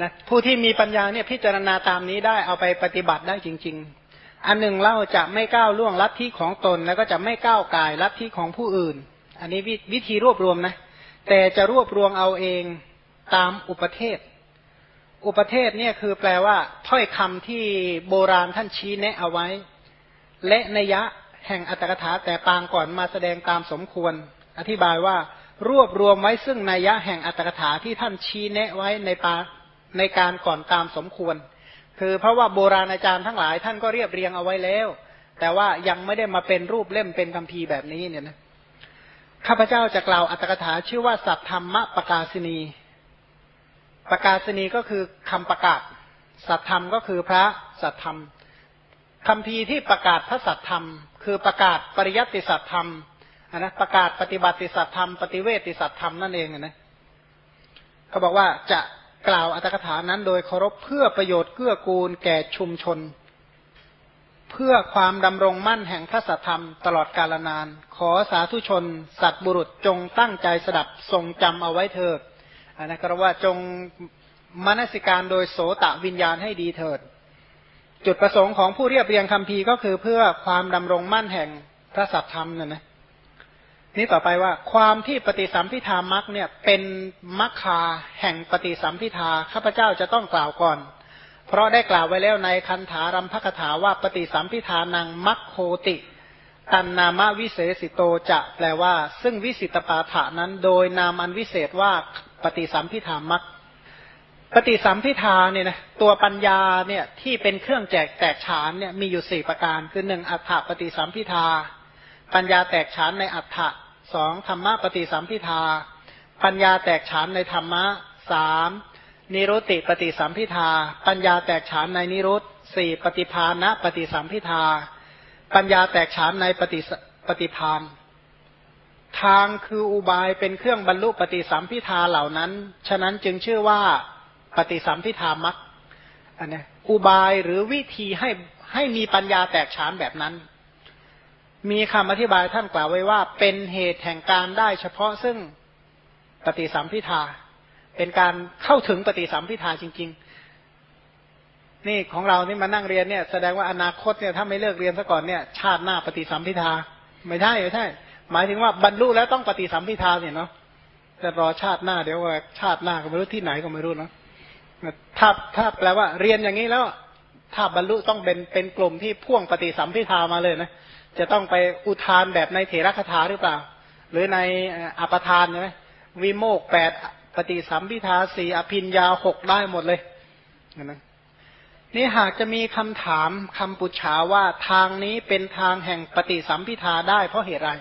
นะผู้ที่มีปัญญาเนี่ยพิจารณาตามนี้ได้เอาไปปฏิบัติได้จริง ๆ อันหนึ่งเล่าจะไม่ก้าวล่วงลัทธิของตน แล้วก็จะไม่ก้าวกายลัทธิของผู้อื่น อันนี้วิธีรวบรวมนะ แต่จะรวบรวมเอาเองตามอุปเทศ อุปเทศเนี่ยคือแปลว่า ถ้อยคำที่โบราณท่านชี้แนะเอาไว้ และนัยะแห่งอัตถกถาแต่ปางก่อนมาแสดงตามสมควร อธิบายว่ารวบรวมไว้ซึ่งนัยยะแห่งอัตถกถาที่ท่านชี้แนะไว้ในปา ในการก่อนตามสมควร คือเพราะว่าโบราณอาจารย์ทั้งหลายท่านก็เรียบเรียงเอาไว้แล้ว แต่ว่ายังไม่ได้มาเป็นรูปเล่มเป็นคำพีแบบนี้เนี่ยนะข้าพเจ้าจะกล่าวอัตถกถาชื่อว่าสัตธรรมประกาศนีประกาศนีก็คือคำประกาศ สัตธรรมก็คือพระสัตธรรมคำพีที่ประกาศพระสัตธรรม คือประกาศปริยัติสัตธรรมนะประกาศปฏิบัติสัตธรรม ปฏิเวติสัตธรรมนั่นเองนะเขาบอกว่าจะ กล่าวอัตถกถานั้นโดยเคารพเพื่อประโยชน์เกื้อกูลแก่ชุมชน เพื่อความดำรงมั่นแห่งพระสัทธรรมตลอดกาลนาน ขอสาธุชน สัตบุรุษจงตั้งใจสดับทรงจำเอาไว้เถิดอันนั้นก็ว่าจงมนสิการโดยโสตะวิญญาณให้ดีเถิด จุดประสงค์ของผู้เรียบเรียงคำพีก็คือเพื่อความดำรงมั่นแห่งพระสัทธรรมนั่นนะ นี่ต่อไปว่าความที่ปฏิสัมพิธามักเนี่ยเป็นมัคคาแห่งปฏิสัมพิธาข้าพเจ้าจะต้องกล่าวก่อน เพราะได้กล่าวไว้แล้วในคันธารัมภกถาว่าปฏิสัมพิธานังมัคโคติ ตันนามวิเศษสิโตจะแปลว่า ซึ่งวิสิตปาฐานั้นโดยนามอันวิเศษว่าปฏิสัมพิธามักปฏิสัมพิธาเนี่ยนะตัวปัญญาเนี่ยที่เป็นเครื่องแจกแตกฉานเนี่ยมีอยู่สี่ประการคือหนึ่งอัฏฐปฏิสัมพิธา ปัญญาแตกฉานในอัฏฐะ สองธรรมะปฏิสัมพิทา ปัญญาแตกฉานในธรรมะสามนิรุติปฏิสัมพิทา ปัญญาแตกฉานในนิรุตสี่ปฏิภาณะปฏิสัมพิทา ปัญญาแตกฉานในปฏิปฏิพานทางคืออุบายเป็นเครื่องบรรลุปฏิสัมพิทาเหล่านั้น ฉะนั้นจึงชื่อว่าปฏิสัมพิทามักอันนี้อุบายหรือวิธีให้ให้มีปัญญาแตกฉานแบบนั้น มีคำอธิบายท่านกล่าวไว้ว่า เป็นเหตุแห่งการได้เฉพาะซึ่งปฏิสัมพิทา เป็นการเข้าถึงปฏิสัมพิทาจริง ๆ นี่ของเรานี่มานั่งเรียนเนี่ย แสดงว่าอนาคตเนี่ยถ้าไม่เลิกเรียนซะก่อนเนี่ย ชาติหน้าปฏิสัมพิทา ไม่ใช่ไม่ใช่ หมายถึงว่าบรรลุแล้วต้องปฏิสัมพิทาเนี่ยเนาะแต่รอชาติหน้าเดี๋ยวว่าชาติหน้าก็ไม่รู้ที่ไหนก็ไม่รู้เนาะถ้าถ้าแปลว่าเรียนอย่างนี้แล้ว ถ้าบรรลุต้องเป็นเป็นกลุ่มที่พ่วงปฏิสัมพิทามาเลยนะ จะต้องไปอุทานแบบในเถรคาถาหรือเปล่า หรือในอปทานใช่ไหมวิโมกแปดปฏิสัมพิทาสี่อภินยาหกได้หมดเลยนะนี่หากจะมีคำถามคำปุจฉาว่าทางนี้เป็นทางแห่งปฏิสัมพิทาได้เพราะเหตุไร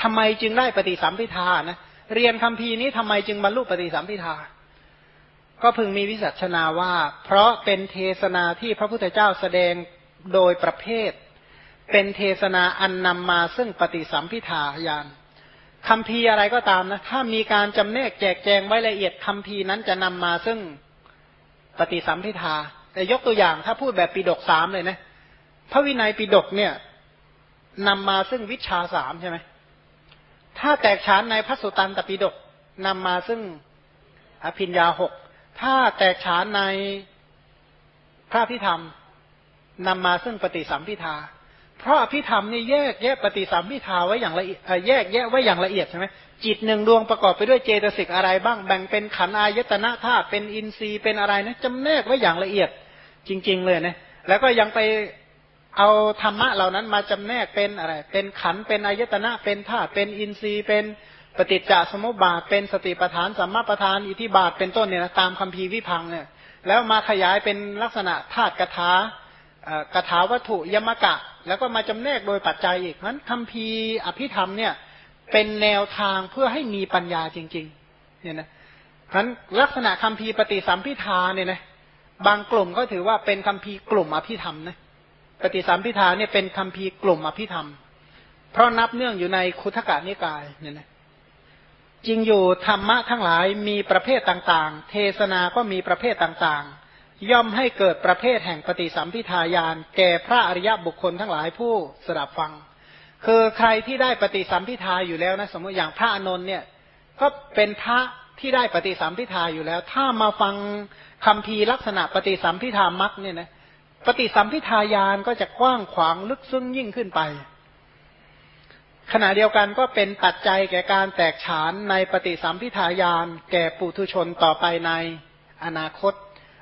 ทำไมจึงได้ปฏิสัมพิทานะเรียนคำพีนี้ทำไมจึงบรรลุปฏิสัมพิทา ก็พึงมีวิสัชนาว่า เพราะเป็นเทศนาที่พระพุทธเจ้าแสดงโดยประเภท เป็นเทศนาอันนำมาซึ่งปฏิสัมพิทาญาณคำพีอะไรก็ตามนะ ถ้ามีการจำแนกแจกแจงไว้ละเอียดคำพีนั้นจะนำมาซึ่งปฏิสัมพิทา แต่ยกตัวอย่างถ้าพูดแบบปีดกสามเลยนะ พระวินัยปีดกเนี่ยนำมาซึ่งวิชาสามใช่ไหม ถ้าแตกฉานในพระสุตันตปีดกนำมาซึ่งอภิญญาหก ถ้าแตกฉานในพระพิธรรมนำมาซึ่งปฏิสัมพิทา เพราะอภิธรรมนี่แยกแยกปฏิสัมพิทาไว้อย่างละเอียดแยกแยะไว้อย่างละเอียดใช่ไหมจิตหนึ่งดวงประกอบไปด้วยเจตสิกอะไรบ้าง แบ่งเป็นขันอายตนะธาตุเป็นอินทรีย์เป็นอะไรนะจำแนกไว้อย่างละเอียดจริง ๆ เลยนะแล้วก็ยังไปเอาธรรมะเหล่านั้นมาจำแนกเป็นอะไร เป็นขันเป็นอายตนะเป็นธาตุเป็นอินทรีย์เป็นปฏิจจสมุปบาท เป็นสติปัฏฐานสัมมาปัฏฐานอิทิบาทเป็นต้นเนี่ยนะตามคัมภีวิพังเนี่ยแล้วมาขยายเป็นลักษณะธาตุกถากถาวัตถุยมกะ แล้วก็มาจำแนกโดยปัจจัยอีกนั้นคำพีอภิธรรมเนี่ย เป็นแนวทางเพื่อให้มีปัญญาจริง ๆ เนี่ยนะนั้นลักษณะคำพีปฏิสัมพิทาเนี่ยนะบางกลุ่มก็ถือว่าเป็นคำพีกลุ่มอภิธรรมนะปฏิสัมพิทาเนี่ยเป็นคำพีกลุ่มอภิธรรม เพราะนับเนื่องอยู่ในคุถกานิกายเนี่ยนะจริงอยู่ธรรมะทั้งหลายมีประเภทต่างๆ เทศนาก็มีประเภทต่างๆ ย่อมให้เกิดประเภทแห่งปฏิสัมพิทายานแก่พระอริยบุคคลทั้งหลายผู้สดับฟัง คือใครที่ได้ปฏิสัมพิทาอยู่แล้วนะสมมติอย่างพระอนนท์เนี่ยก็เป็นพระที่ได้ปฏิสัมพิทาอยู่แล้ว ถ้ามาฟังคำพีลักษณะปฏิสัมพิธามักเนี่ยนะปฏิสัมพิทายานก็จะกว้างขวางลึกซึ้งยิ่งขึ้นไป ขณะเดียวกันก็เป็นปัจจัยแก่การแตกฉานในปฏิสัมพิทายาน แก่ปุถุชนต่อไปในอนาคต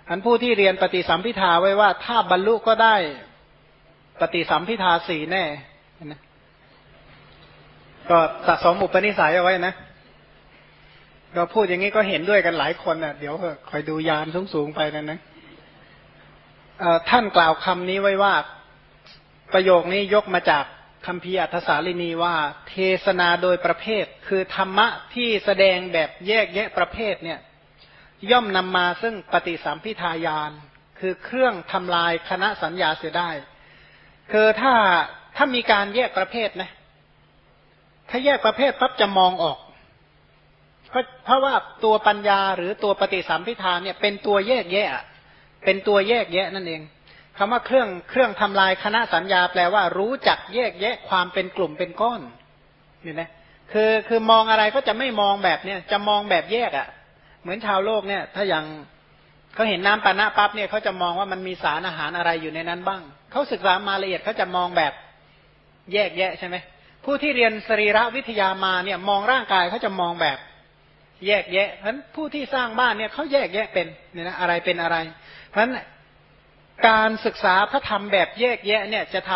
อันผู้ที่เรียนปฏิสัมพิทาไว้ว่า ถ้าบรรลุก็ได้ปฏิสัมพิทาสี่แน่นะก็สะสมอุปนิสัยเอาไว้นะเราพูดอย่างนี้ก็เห็นด้วยกันหลายคนอะ เดี๋ยวคอยดูยานสูงๆไปนะนะท่านกล่าวคำนี้ไว้ว่าประโยคนี้ยกมาจากคำพีอัทสาลินีว่า เทศนาโดยประเภท คือธรรมะที่แสดงแบบแยกแยะประเภทเนี่ย ย่อมนำมาซึ่งปฏิสัมพิทายาน คือเครื่องทำลายคณะสัญญาเสียได้ คือถ้าถ้ามีการแยกประเภทนะ ถ้าแยกประเภทปั๊บจะมองออกเพราะเพราะว่าตัวปัญญาหรือตัวปฏิสัมพิทานเนี่ยเป็นตัวแยกแยะ เป็นตัวแยกแยะนั่นเองคำว่าเครื่องเครื่องทำลายคณะสัญญาแปลว่ารู้จักแยกแยะความเป็นกลุ่มเป็นก้อนเห็นไหมคือคือมองอะไรก็จะไม่มองแบบเนี้ยจะมองแบบแยกอะ่ะ เหมือนชาวโลกเนี่ย ถ้าอย่างเขาเห็นน้ำปานะปั๊บเนี่ยเขาจะมองว่ามันมีสารอาหารอะไรอยู่ในนั้นบ้าง เขาศึกษามาละเอียดเขาจะมองแบบแยกแยะใช่ไหมผู้ที่เรียนสรีระวิทยามาเนี่ยมองร่างกายเขาจะมองแบบแยกแยะ เพราะผู้ที่สร้างบ้านเนี่ยเขาแยกแยะเป็นเนี่ยนะอะไรเป็นอะไร เพราะฉะนั้นการศึกษาพระธรรมแบบแยกแยะเนี่ยจะท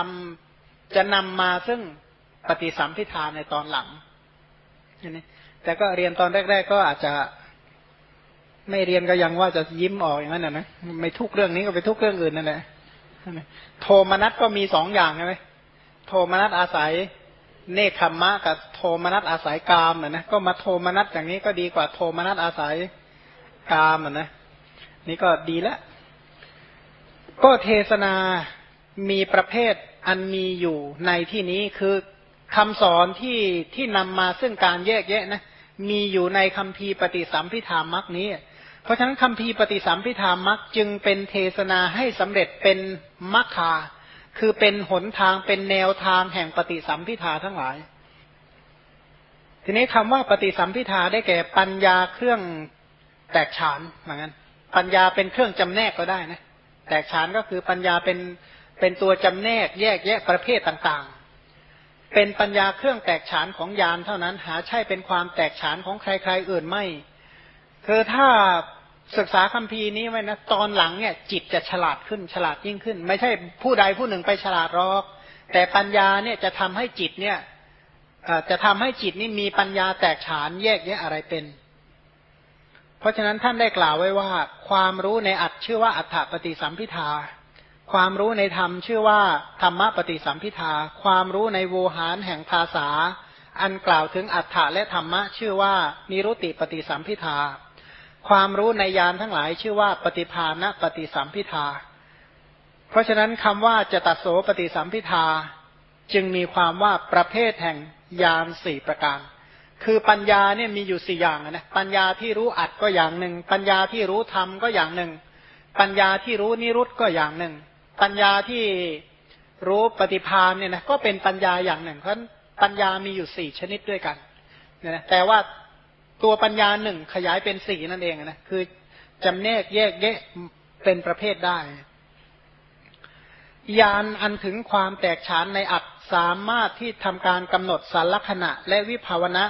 ำจะนำมาซึ่งปฏิสัมพิธาในตอนหลัง แต่ก็เรียนตอนแรก ๆ ก็อาจจะ ไม่เรียนก็ยังว่าจะยิ้มออกอย่างนั้นนะนะไม่ทุกเรื่องนี้ก็ไปทุกเรื่องอื่นนั่นแหละโทมนัสก็มีสองอย่างใช่ไหมโทมนัสอาศัยเนคขมมะกับโทมนัสอาศัยกามนะนะก็มาโทมนัสอย่างนี้ก็ดีกว่าโทมนัสอาศัยกามนะนี่ก็ดีแล้วก็เทศนามีประเภทอันมีอยู่ในที่นี้คือคำสอนที่ที่นำมาซึ่งการแยกแยะนะมีอยู่ในคำพีปฏิสัมพิธามักนี้ เพราะฉะนั้นคำพีปฏิสัมพิธามักจึงเป็นเทศนาให้สำเร็จเป็นมัคคา คือเป็นหนทางเป็นแนวทางแห่งปฏิสัมพิทาทั้งหลาย ทีนี้คำว่าปฏิสัมพิทาได้แก่ปัญญาเครื่องแตกฉานเหมือนกันปัญญาเป็นเครื่องจำแนกก็ได้นะ แตกฉานก็คือปัญญาเป็นเป็นตัวจำแนกแยกแยะประเภทต่างๆ เป็นปัญญาเครื่องแตกฉานของยานเท่านั้น หาใช่เป็นความแตกฉานของใครๆอื่นไม่ คือถ้าศึกษาคัมภีร์นี้ไว้นะตอนหลังเนี่ย จิตจะฉลาดขึ้นฉลาดยิ่งขึ้น ไม่ใช่ผู้ใดผู้หนึ่งไปฉลาดรอก แต่ปัญญาเนี่ยจะทำให้จิตเนี่ยจะทำให้จิตนี่มีปัญญาแตกฉานแยกแยะอะไรเป็น เพราะฉะนั้นท่านได้กล่าวไว้ว่า ความรู้ในอัตชื่อว่าอัฏฐปฏิสัมพิทา ความรู้ในธรรมชื่อว่าธรรมปฏิสัมพิทา ความรู้ในโวหารแห่งภาษา อันกล่าวถึงอัฏฐะและธรรมะชื่อว่านิรุติปฏิสัมพิทา ความรู้ในยานทั้งหลายชื่อว่าปฏิภาณปฏิสัมพิทา เพราะฉะนั้นคำว่าจะตัดโสปฏิสัมพิทา จึงมีความว่าประเภทแห่งยานสี่ประการ คือปัญญาเนี่ยมีอยู่สี่อย่างนะปัญญาที่รู้อัดก็อย่างหนึ่ง ปัญญาที่รู้ธรรมก็อย่างหนึ่ง ปัญญาที่รู้นิรุตก็อย่างหนึ่ง ปัญญาที่รู้ปฏิพานเนี่ยนะก็เป็นปัญญาอย่างหนึ่งเพราะปัญญามีอยู่สี่ชนิดด้วยกันนะแต่ว่า ตัวปัญญาหนึ่งขยายเป็นสี่นั่นเองนะคือจำแนกแยกแยะเป็นประเภทได้ยานอันถึงความแตกฉานในอัดสามารถที่ทำการกำหนดสารลักษณะและวิภาวณะ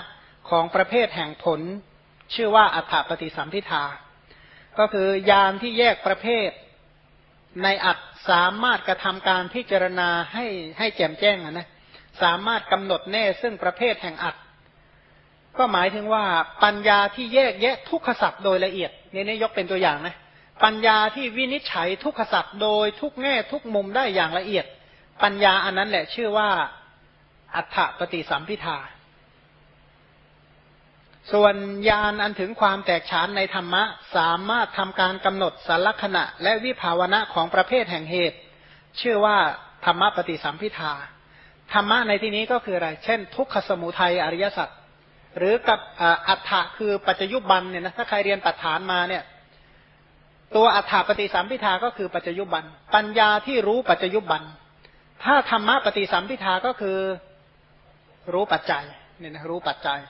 ของประเภทแห่งผล ชื่อว่าอัฏฐปฏิสัมพิทา ก็คือยานที่แยกประเภท ในอัดสามารถกระทำการพิจารณาให้ให้แจ่มแจ้งนะสามารถกำหนดแน่ซึ่งประเภทแห่งอัด ก็หมายถึงว่าปัญญาที่แยกแยะทุกขสัตว์โดยละเอียดนี่นี่ยกเป็นตัวอย่างนะปัญญาที่วินิจฉัยทุกขสัตว์โดยทุกแง่ทุกมุมได้อย่างละเอียด ปัญญาอันนั้นแหละชื่อว่าอัฏฐปฏิสัมพิทา ส่วนญาณอันถึงความแตกฉานในธรรมะ สามารถทำการกำหนดสารขณะ และวิภาวณะของประเภทแห่งเหตุ ชื่อว่าธรรมะปฏิสัมพิทาธรรมะในที่นี้ก็คืออะไร เช่น ทุกขสมุทัยอริยสัจ หรือกับอัฏฐะคือปัจจยุบันเนี่ยนะถ้าใครเรียนปัจฐานมาเนี่ย ตัวอัฏฐปฏิสัมพิทาก็คือปัจจยุบัน ปัญญาที่รู้ปัจจยุบัน ถ้าธรรมะปฏิสัมพิทาก็คือรู้ปัจจัยเนี่ยนะรู้ปัจจัย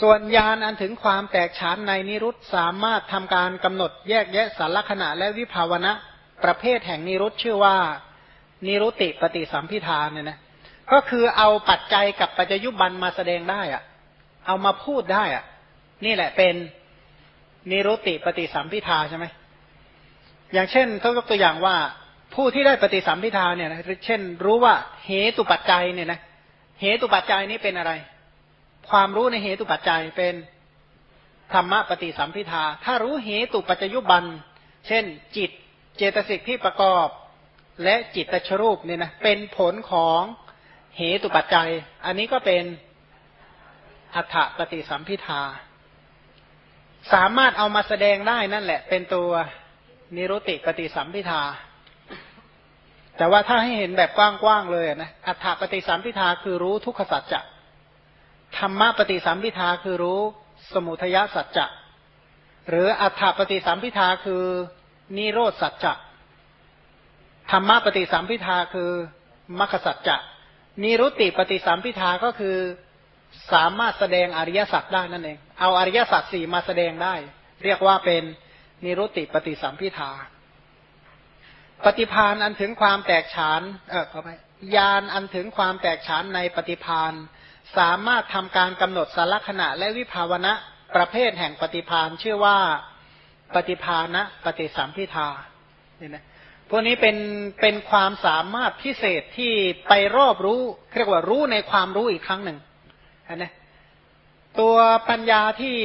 ส่วนญาณอันถึงความแตกฉานในนิรุตสามารถทำการกำหนดแยกแยะสารขณะและวิภาวณะประเภทแห่งนิรุตชื่อว่านิรุติปฏิสัมพิธาเนี่ยนะก็คือเอาปัจจัยกับปัจจยุบันมาแสดงได้อะ เอามาพูดได้อะนี่แหละเป็นนิรุติปฏิสัมพิทาใช่ไหมอย่างเช่นเขายกตัวอย่างว่า ผู้ที่ได้ปฏิสัมพิทาเนี่ยนะเช่น รู้ว่าเหตุปัจจัยเนี่ยนะเหตุปัจจัยนี้เป็นอะไร ความรู้ในเหตุปัจจัยเป็นธรรมปฏิสัมพิทา ถ้ารู้เหตุปัจจยุบัน เช่น จิตเจตสิกที่ประกอบ และจิตตชรูปเนี่ยนะเป็นผลของเหตุปัจจัย อันนี้ก็เป็น อัฏฐปฏิสัมพิทา สามารถเอามาแสดงได้นั่นแหละ เป็นตัวนิรุติปฏิสัมพิทา แต่ว่าถ้าให้เห็นแบบกว้างๆเลยนะอัฏฐปฏิสัมพิทาคือรู้ทุกขสัจจะธรรมะปฏิสัมพิทาคือรู้สมุทยสัจจะหรืออัฏฐปฏิสัมพิทาคือนิโรธสัจจะธรรมะปฏิสัมพิทาคือมรรคสัจจะนิรุติปฏิสัมพิทาก็คือ สามารถแสดงอริยสัจได้นั่นเอง เอาอริยสัจสี่มาแสดงได้ เรียกว่าเป็นนิรุติปฏิสัมพิทา ปฏิพานอันถึงความแตกฉาน เออขอไปยานอันถึงความแตกฉานในปฏิพานสามารถทำการกำหนดสารขณะและวิภาวณะประเภทแห่งปฏิพานชื่อว่าปฏิภาณะปฏิสัมพิทาเนี่ยนะพวกนี้เป็นเป็นความสามารถพิเศษที่ไปรอบรู้เรียกว่ารู้ในความรู้อีกครั้งหนึ่ง นะตัวปัญญาที่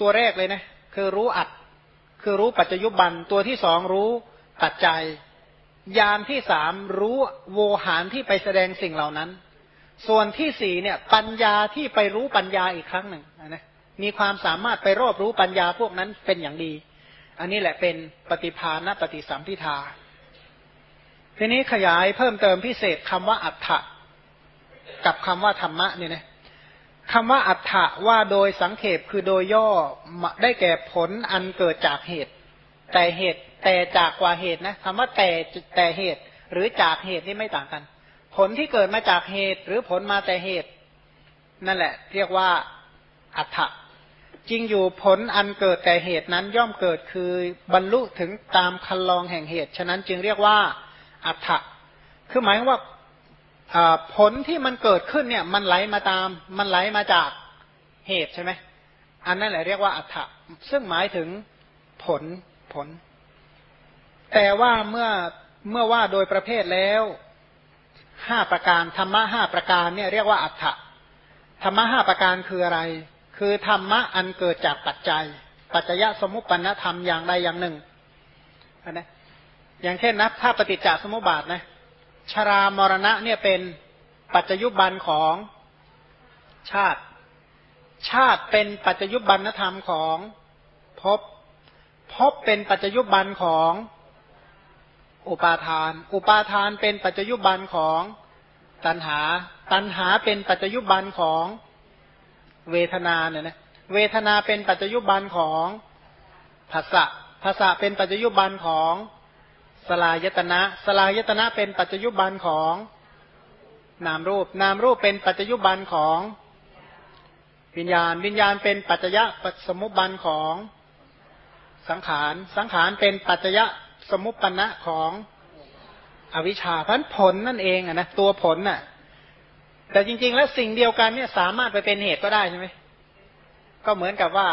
ตัวแรกเลยนะ คือรู้อัด คือรู้ปัจจยุบัน ตัวที่สองรู้ปัจจัย ยานที่สามรู้โวหารที่ไปแสดงสิ่งเหล่านั้น ส่วนที่สี่เนี่ย ปัญญาที่ไปรู้ปัญญาอีกครั้งหนึ่งนะมีความสามารถไปรอบรู้ปัญญาพวกนั้นเป็นอย่างดี อันนี้แหละเป็นปฏิภาณปฏิสัมพิทาทีนี้ขยายเพิ่มเติมพิเศษคำว่าอัฏฐะกับคำว่าธรรมะเนี่ยนะ คำว่าอัฏฐะว่าโดยสังเขปคือโดยย่อได้แก่ผลอันเกิดจากเหตุ แต่เหตุแต่จากกว่าเหตุนะคำว่าแต่แต่เหตุ หรือจากเหตุนี่ไม่ต่างกัน ผลที่เกิดมาจากเหตุ หรือผลมาแต่เหตุ นั่นแหละ เรียกว่าอัฏฐะจริงอยู่ผลอันเกิดแต่เหตุนั้นย่อมเกิดคือบรรลุถึงตามคันลองแห่งเหตุ ฉะนั้นจึงเรียกว่าอัฏฐะคือหมายว่า ผลที่มันเกิดขึ้นเนี่ย มันไหลมาตาม มันไหลมาจากเหตุใช่ไหมอันนั้นแหละเรียกว่าอัฏฐะซึ่งหมายถึงผลผล แต่ว่าเมื่อเมื่อว่าโดยประเภทแล้วห้าประการธรรมะห้าประการเนี่ยเรียกว่าอัฏฐะธรรมะห้าประการคืออะไร คือธรรมะอันเกิดจากปัจจัย ปัจจยสมุปปนธรรมอย่างใดอย่างหนึ่งนะอย่างเช่นนะถ้าปฏิจจสมุปบาทนะ ชรามรณะเนี่ยเป็นปัจจยุบันของชาติ ชาติเป็นปัจจยุบันธรรมของภพภพเป็นปัจจยุบันของอุปาทาน อุปาทานเป็นปัจจยุบันของตัณหา ตัณหาเป็นปัจจยุบันของเวทนาเนี่ยนะ เวทนาเป็นปัจจยุบันของภาษะภาษะเป็นปัจจยุบันของ สลายตนะสลายตนะเป็นปัจจยุบันของนามรูป นามรูปเป็นปัจจยุบันของวิญญาณ วิญญาณเป็นปัจจยะสมุบันของสังขาร สังขารเป็นปัจจยะสมุปปนะของอวิชชาพันผลนั่นเองอะนะตัวผลน่ะ แต่จริง ๆ แล้วสิ่งเดียวกันเนี่ยสามารถไปเป็นเหตุก็ได้ใช่ไหมก็เหมือนกับว่า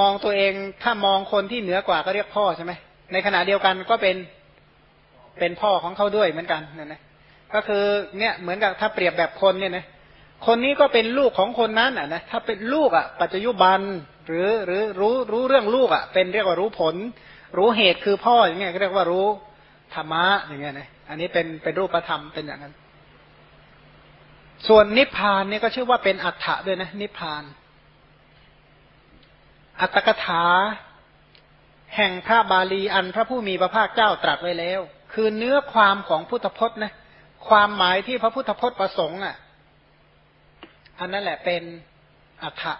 มองตัวเองถ้ามองคนที่เหนือกว่าก็เรียกพ่อใช่ไหม ในขณะเดียวกันก็เป็นเป็นพ่อของเขาด้วยเหมือนกันนั่นะก็คือเนี่ยเหมือนกับถ้าเปรียบแบบคนเนี่ยนะคนนี้ก็เป็นลูกของคนนั้นอะนะถ้าเป็นลูกอะ ปัจจุบันหรือหรือรู้รู้เรื่องลูกอะ เป็นเรียกว่ารู้ผล รู้เหตุคือพ่ออย่างเงี้ยเรียกว่ารู้ธรรมะอย่างเงี้ยนะอันนี้เป็นเป็นรูปธรรมเป็นอย่างนั้น ส่วนนิพพานเนี่ยก็ชื่อว่าเป็นอัฏฐะด้วยนะนิพพาน อัตถกถา แห่งพระบาลีอันพระผู้มีพระภาคเจ้าตรัสไว้แล้ว คือเนื้อความของพุทธพจน์นะความหมายที่พระพุทธพจน์ประสงค์อะ อันนั้นแหละเป็นอัฏฐะ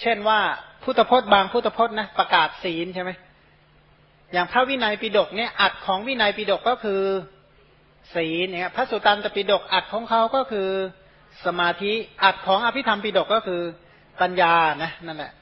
เช่นว่าพุทธพจน์บางพุทธพจน์นะประกาศศีลใช่ไหมอย่างพระวินัยปิฎกเนี่ยอัดของวินัยปิฎกก็คือศีลเนี่ยพระสุตตันตปิฎกอัดของเขาก็คือสมาธิอัดของอภิธรรมปิฎกก็คือปัญญานะนั่นแหละ